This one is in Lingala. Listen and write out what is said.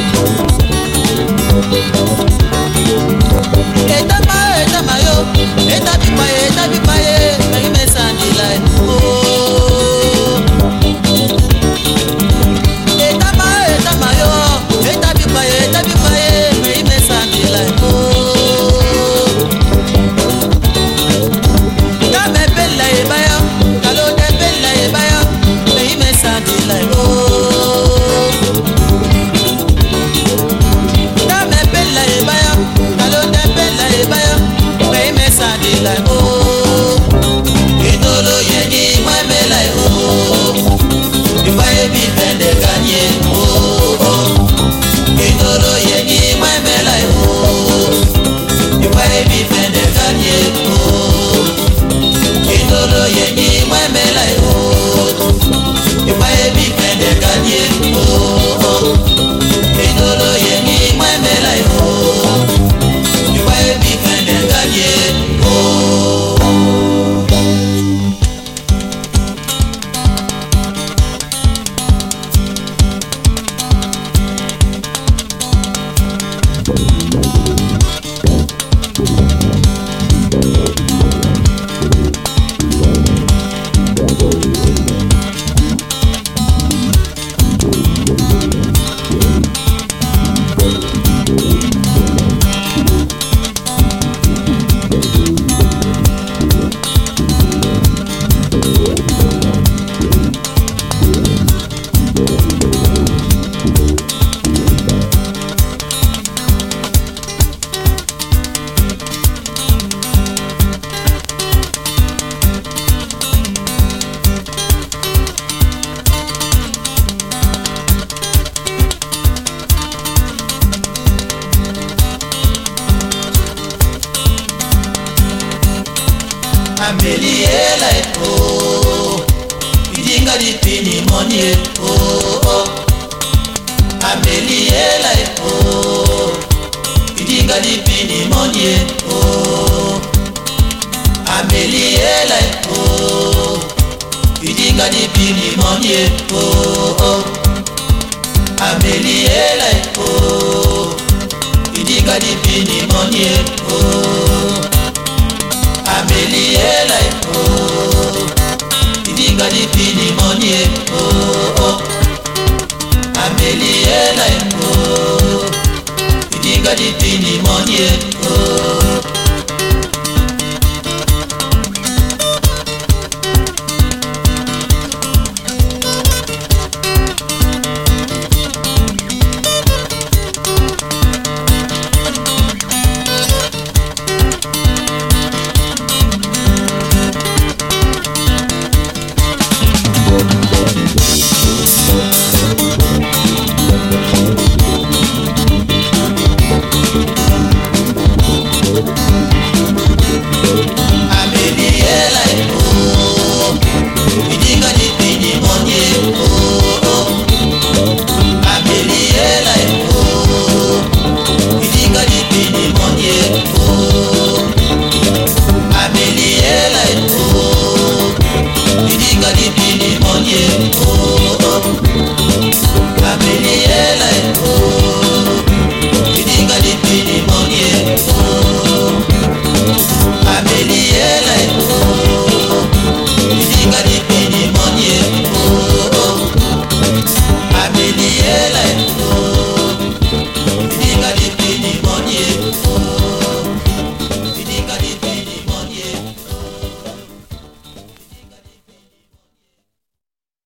Thank you. ezeli ela o idinga lipini moni e o ameli ela e o idinga lipini moni e o ameli ela e o idinga lipini moni e o ameli ela e o idinga lipini moni e o lipi nimoni ye oo oh, oh. ameli ye na ye o idinga lipi nimoni ye oo oh,